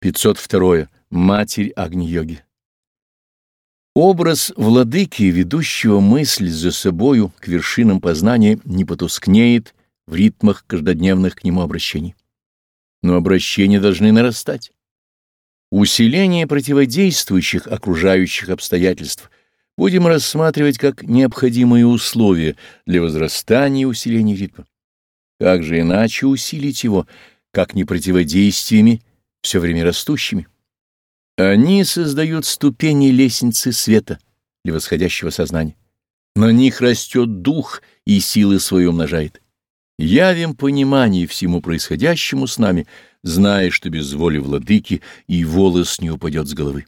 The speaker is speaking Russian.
502. Матерь Агни-йоги. Образ владыки, ведущего мысль за собою к вершинам познания, не потускнеет в ритмах каждодневных к нему обращений. Но обращения должны нарастать. Усиление противодействующих окружающих обстоятельств будем рассматривать как необходимые условия для возрастания и усиления ритма. Как же иначе усилить его, как не противодействиями, все время растущими? Они создают ступени лестницы света для восходящего сознания. На них растет дух и силы свои умножает. Явим понимание всему происходящему с нами, зная, что без воли владыки и волос не упадет с головы.